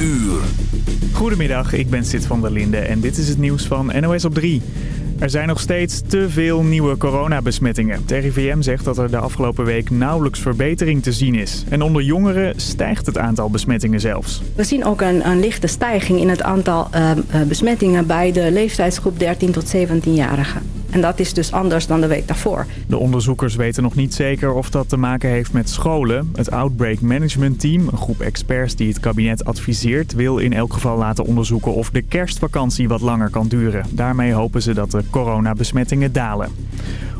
uur. Goedemiddag, ik ben Sid van der Linde en dit is het nieuws van NOS op 3. Er zijn nog steeds te veel nieuwe coronabesmettingen. Het RIVM zegt dat er de afgelopen week nauwelijks verbetering te zien is. En onder jongeren stijgt het aantal besmettingen zelfs. We zien ook een, een lichte stijging in het aantal uh, besmettingen bij de leeftijdsgroep 13 tot 17-jarigen. En dat is dus anders dan de week daarvoor. De onderzoekers weten nog niet zeker of dat te maken heeft met scholen. Het Outbreak Management Team, een groep experts die het kabinet adviseert... wil in elk geval laten onderzoeken of de kerstvakantie wat langer kan duren. Daarmee hopen ze dat de coronabesmettingen dalen.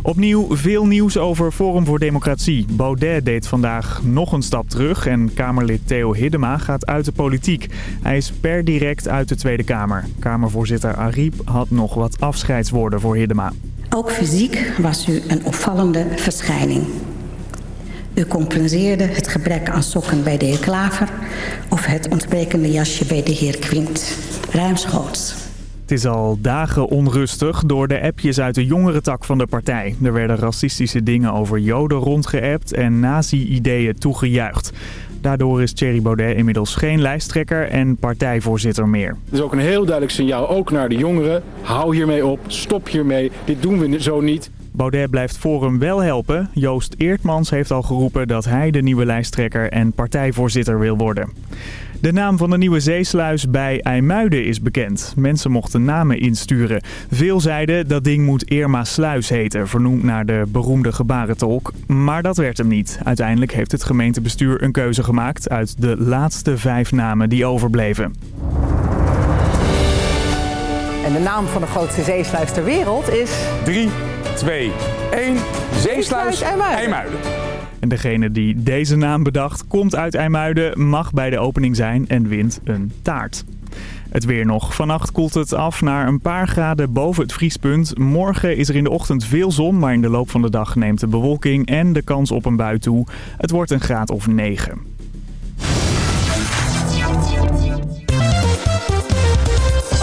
Opnieuw veel nieuws over Forum voor Democratie. Baudet deed vandaag nog een stap terug en Kamerlid Theo Hiddema gaat uit de politiek. Hij is per direct uit de Tweede Kamer. Kamervoorzitter Ariep had nog wat afscheidswoorden voor Hiddema. Ook fysiek was u een opvallende verschijning. U compenseerde het gebrek aan sokken bij de heer Klaver... of het ontbrekende jasje bij de heer Quint. Ruimschoots. Het is al dagen onrustig door de appjes uit de jongere tak van de partij. Er werden racistische dingen over joden rondgeappt en nazi-ideeën toegejuicht. Daardoor is Thierry Baudet inmiddels geen lijsttrekker en partijvoorzitter meer. Het is ook een heel duidelijk signaal, ook naar de jongeren. Hou hiermee op, stop hiermee, dit doen we zo niet. Baudet blijft Forum wel helpen. Joost Eertmans heeft al geroepen dat hij de nieuwe lijsttrekker en partijvoorzitter wil worden. De naam van de nieuwe zeesluis bij IJmuiden is bekend. Mensen mochten namen insturen. Veel zeiden dat ding moet Irma Sluis heten, vernoemd naar de beroemde gebarentolk. Maar dat werd hem niet. Uiteindelijk heeft het gemeentebestuur een keuze gemaakt uit de laatste vijf namen die overbleven. En de naam van de grootste zeesluis ter wereld is... 3, 2, 1, Zeesluis IJmuiden. En degene die deze naam bedacht komt uit IJmuiden, mag bij de opening zijn en wint een taart. Het weer nog. Vannacht koelt het af naar een paar graden boven het vriespunt. Morgen is er in de ochtend veel zon, maar in de loop van de dag neemt de bewolking en de kans op een bui toe. Het wordt een graad of 9.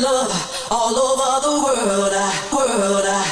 Love all over the world, world,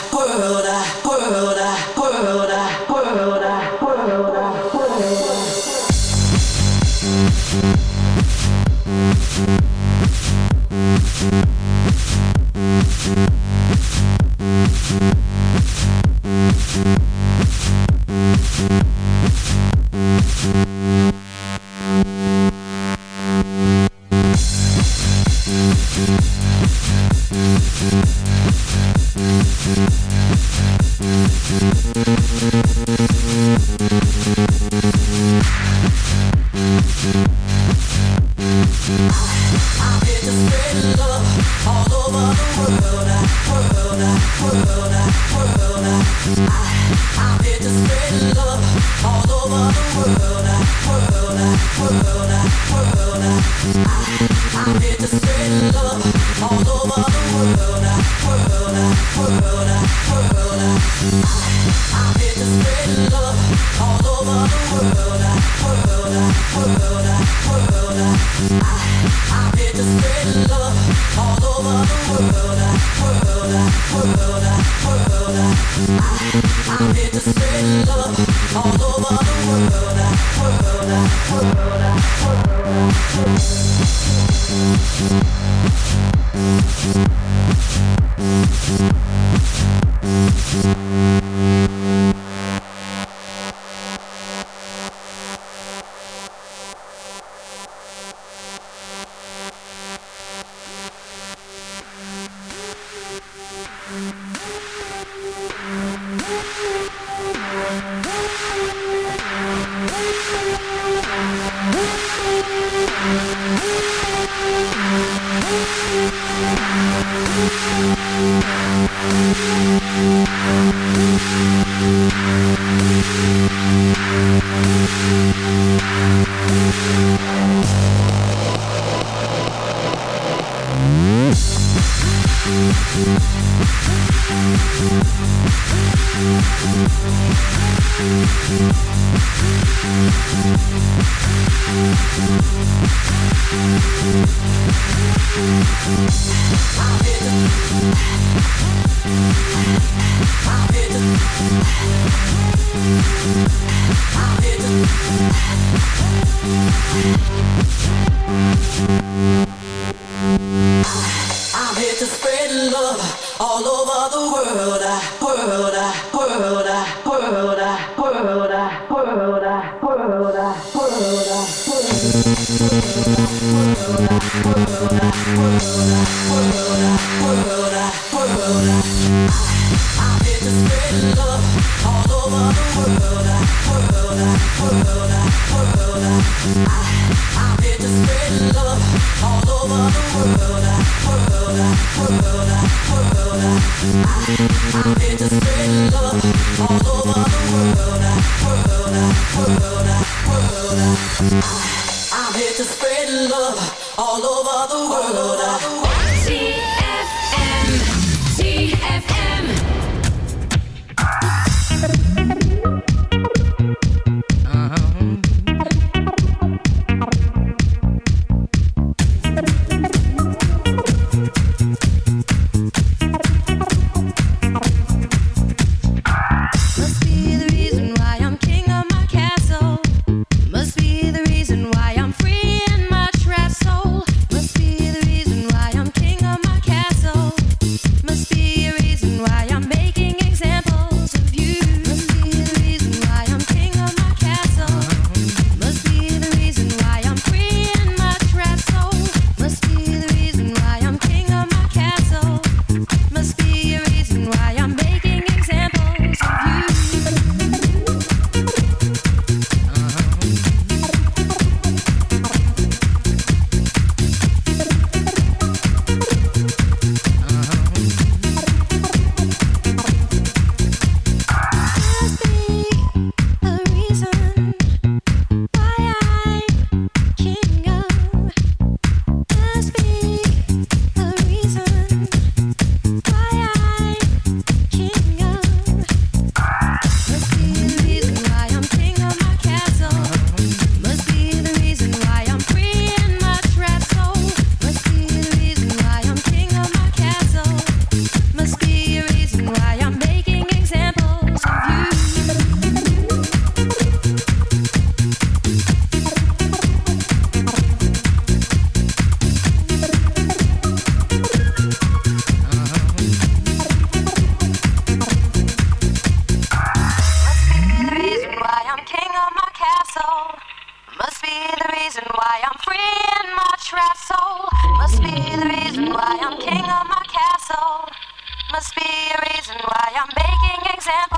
Must be a reason why I'm making examples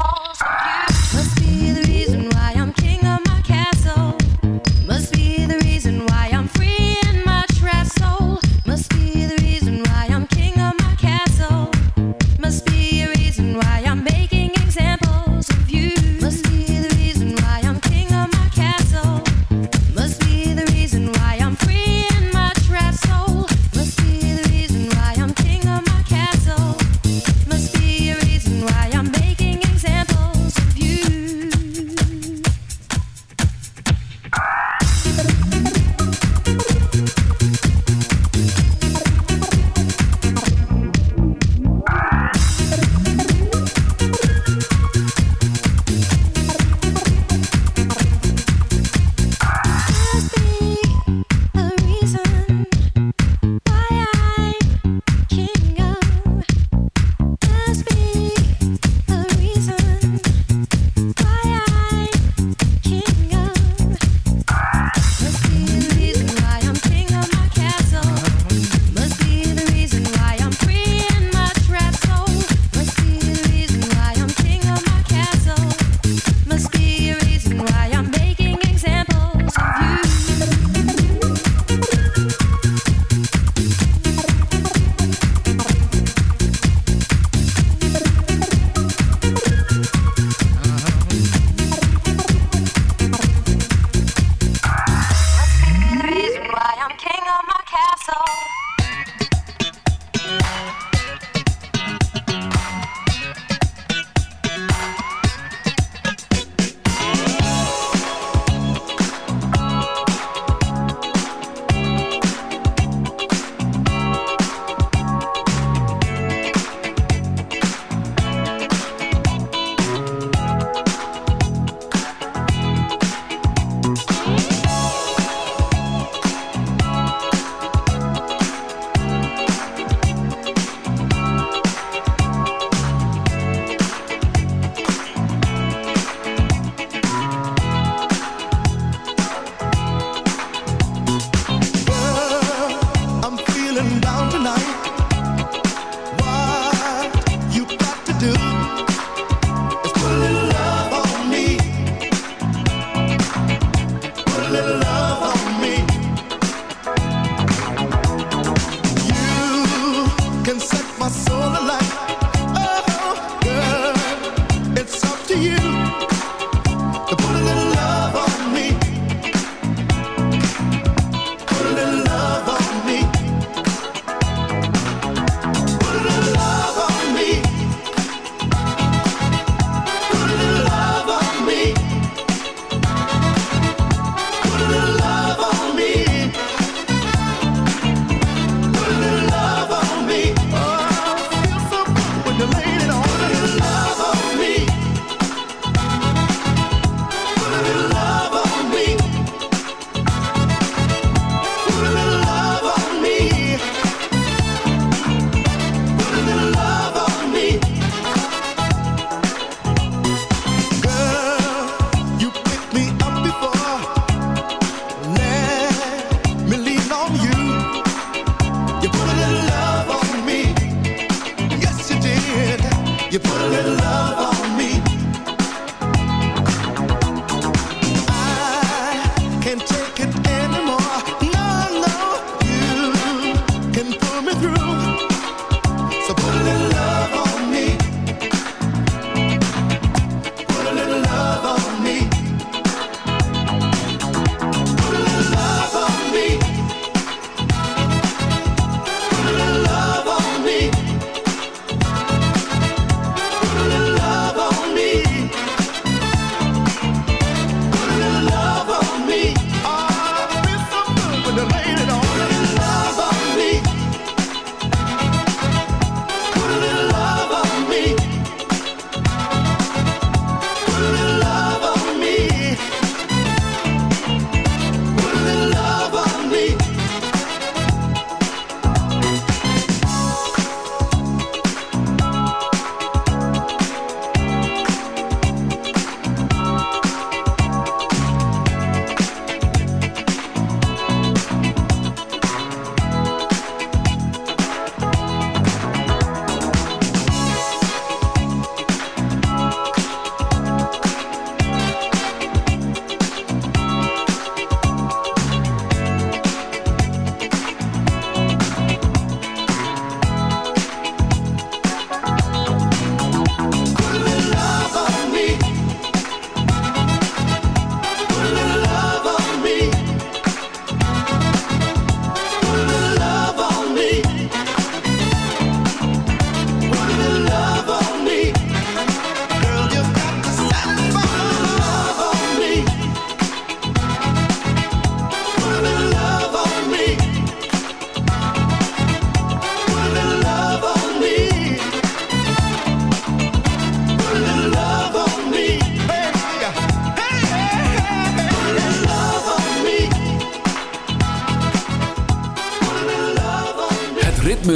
You put a little love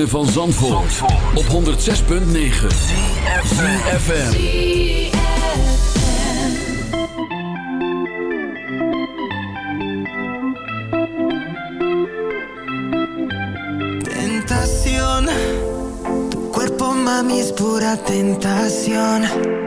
ritme van Zandvoort, Zandvoort. op 106.9 CFFM Tentación. Tu cuerpo mami es pura tentación.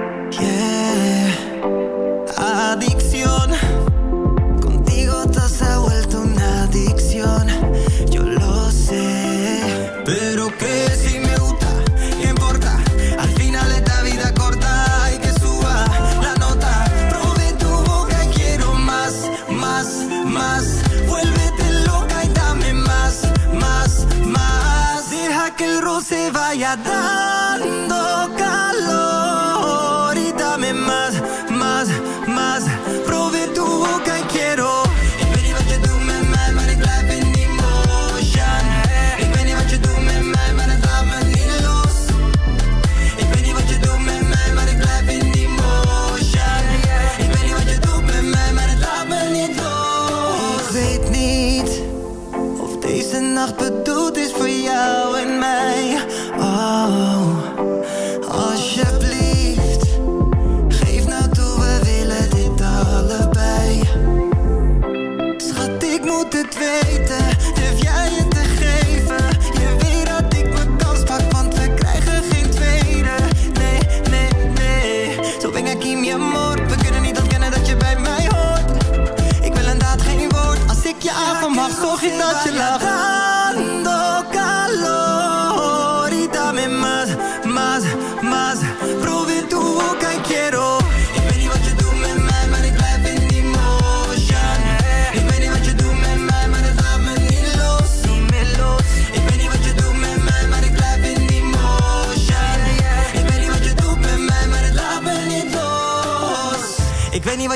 such a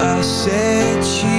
I said she.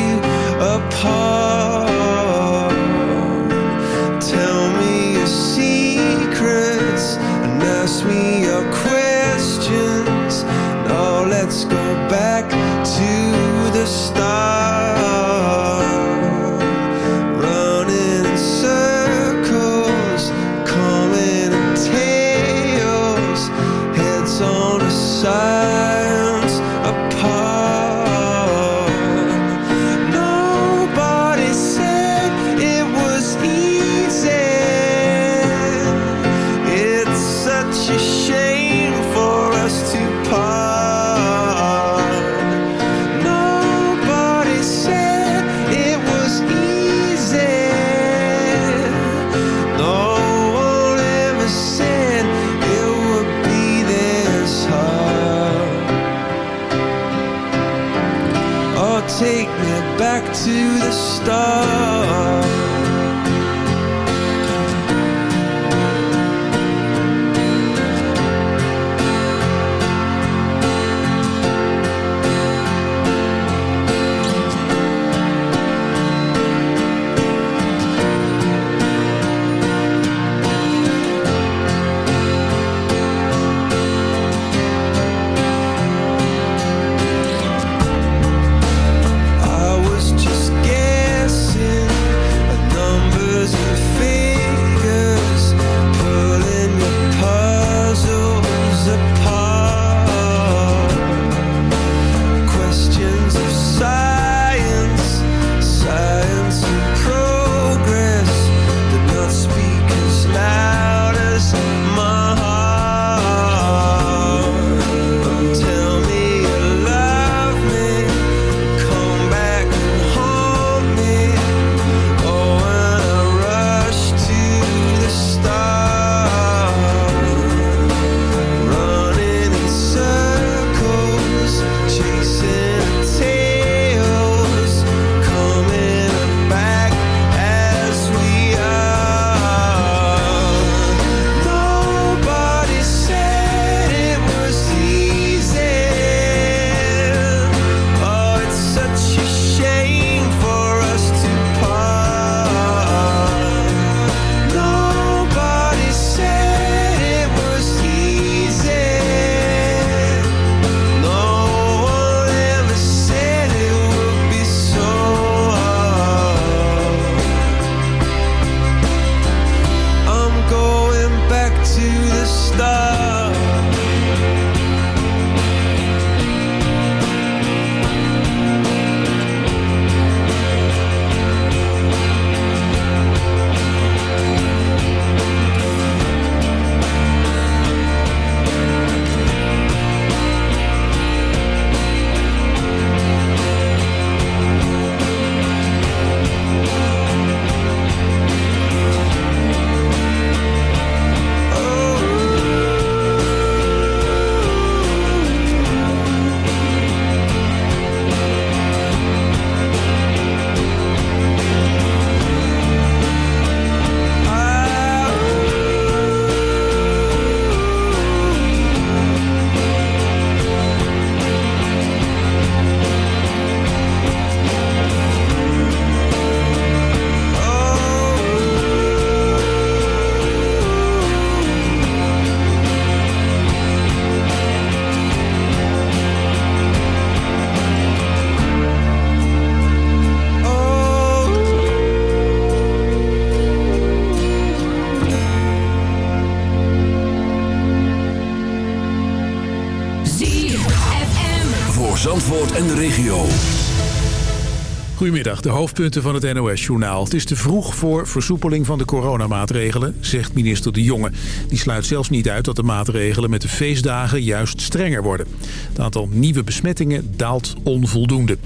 Goedemiddag, de hoofdpunten van het NOS-journaal. Het is te vroeg voor versoepeling van de coronamaatregelen, zegt minister De Jonge. Die sluit zelfs niet uit dat de maatregelen met de feestdagen juist strenger worden. Het aantal nieuwe besmettingen daalt onvoldoende.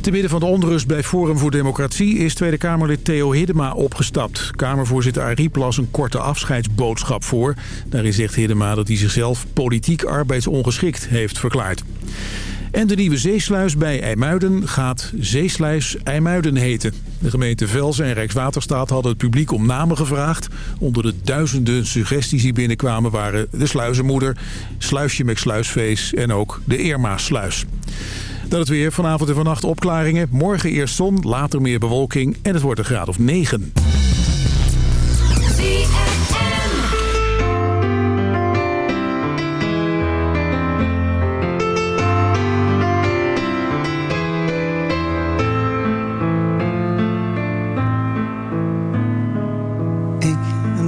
Te midden van de onrust bij Forum voor Democratie is Tweede Kamerlid Theo Hiddema opgestapt. Kamervoorzitter Ariep las een korte afscheidsboodschap voor. Daarin zegt Hiddema dat hij zichzelf politiek arbeidsongeschikt heeft verklaard. En de nieuwe zeesluis bij IJmuiden gaat Zeesluis IJmuiden heten. De gemeente Velzen en Rijkswaterstaat hadden het publiek om namen gevraagd. Onder de duizenden suggesties die binnenkwamen waren de Sluizenmoeder, Sluisje met Sluisfeest en ook de Eermaasluis. Dan het weer. Vanavond en vannacht opklaringen. Morgen eerst zon, later meer bewolking en het wordt een graad of 9.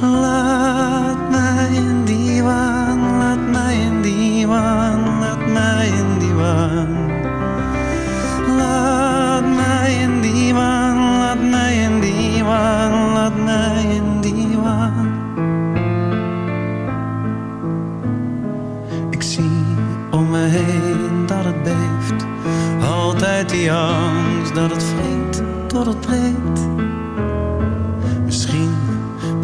Laat mij in die waan, laat mij in die waan, laat mij in die waan. Laat mij in die waan, laat mij in die waan, laat mij in die waan. Ik zie om me heen dat het beeft, altijd die angst dat het vreemd tot het breekt.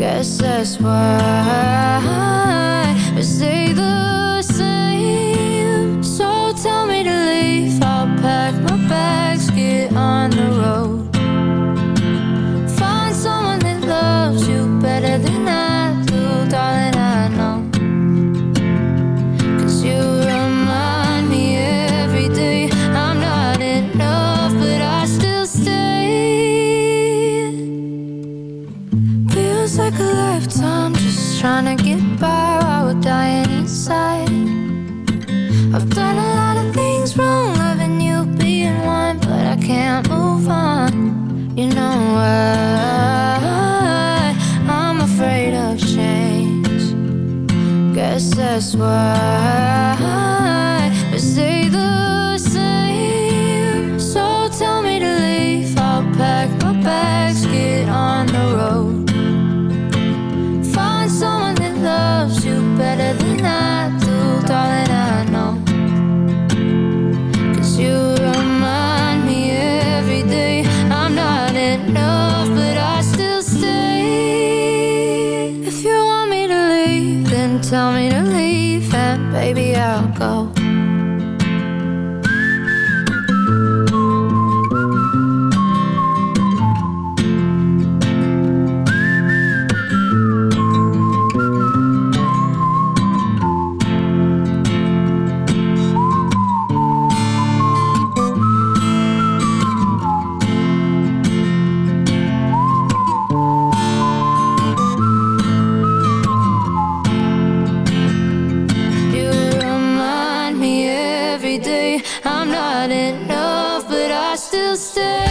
Guess that's why I stay the same. So tell me to leave. I'll pack I swear. I'm not enough, but I still stay.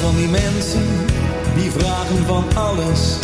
Van die mensen die vragen van alles.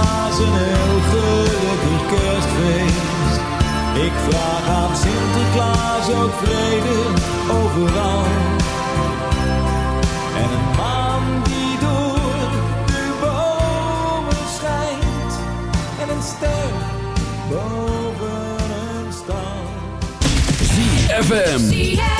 Sinterklaas een heel gelukkig kerstfeest. Ik vraag aan Sinterklaas ook vrede overal. En een maan die door de bomen schijnt. En een ster boven een stal. ZFM.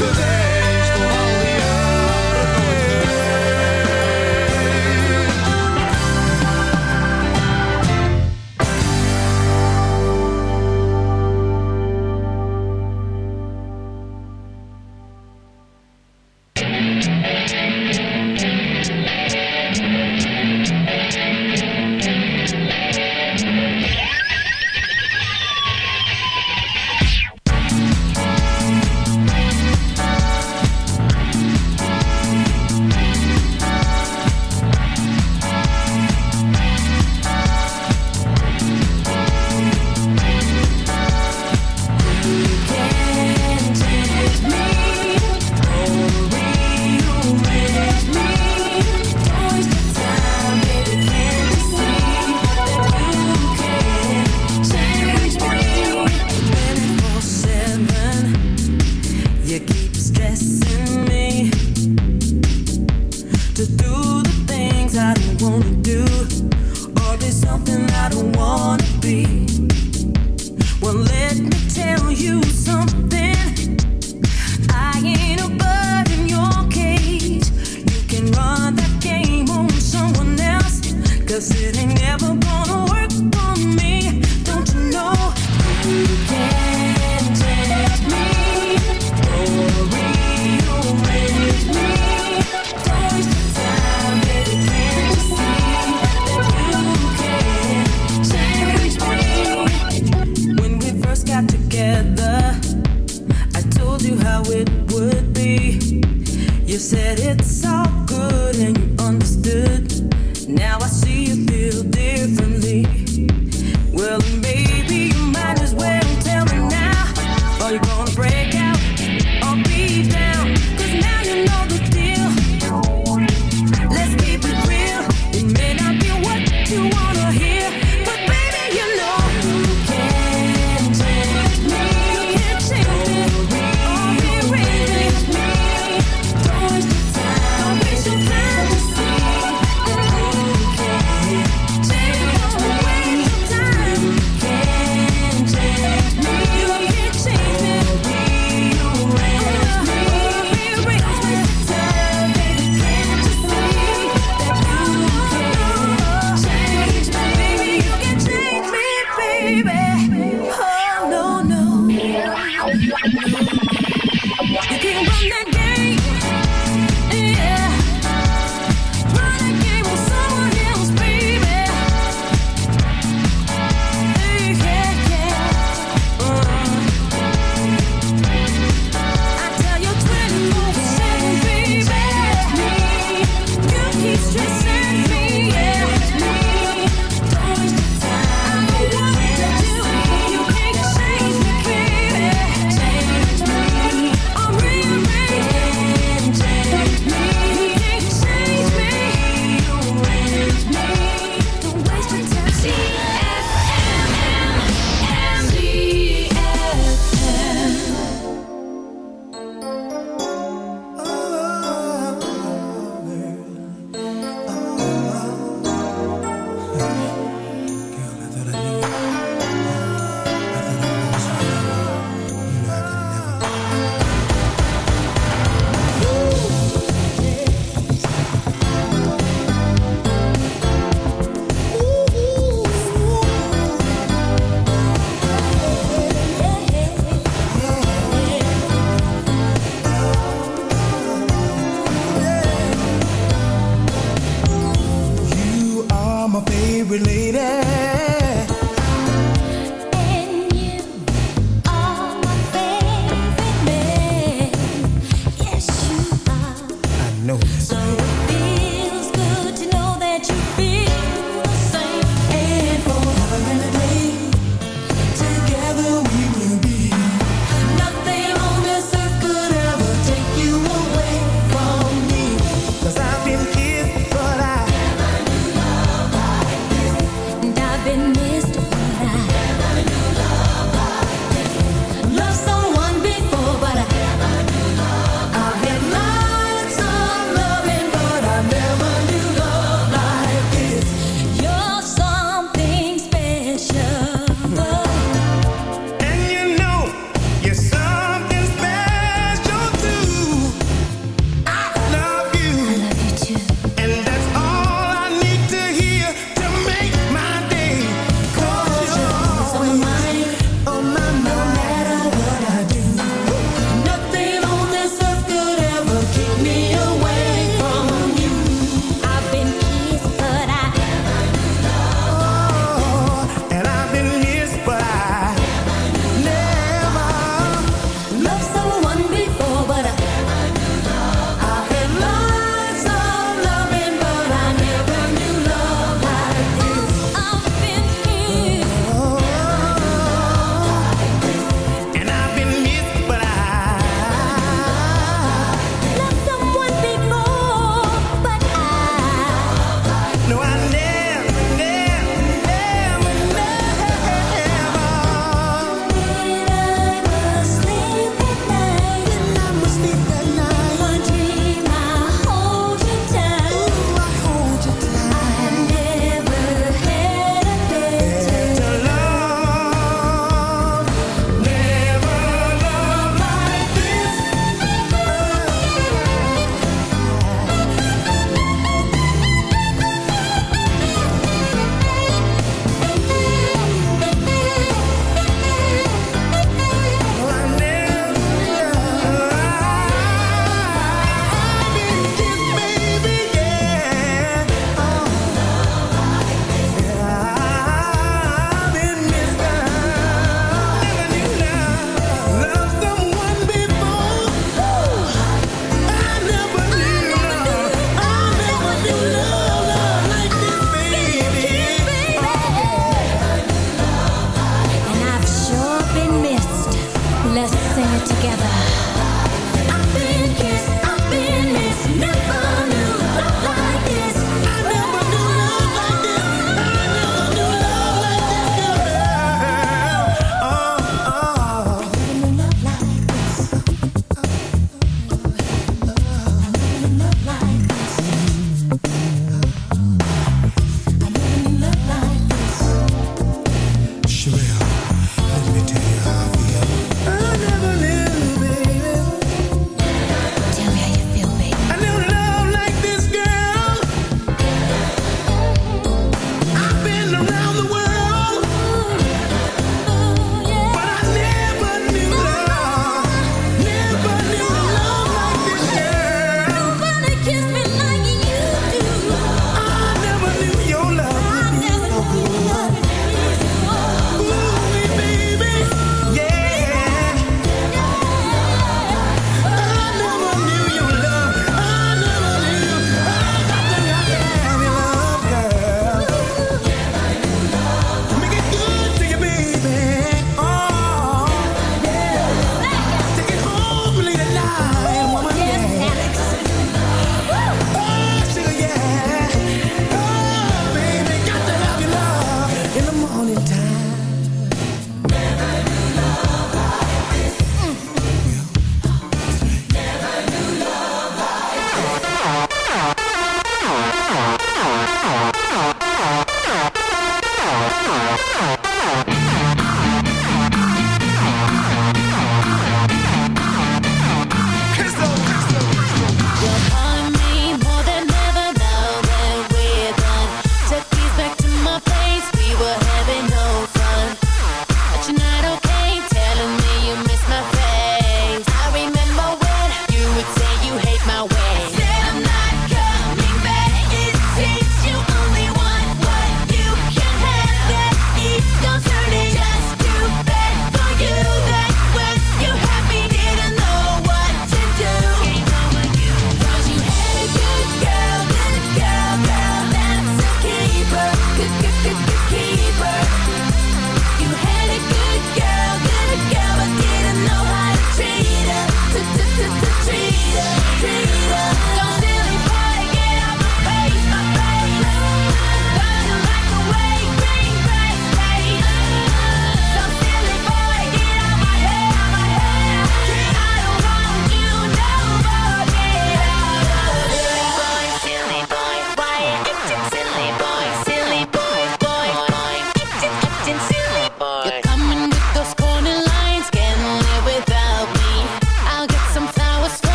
today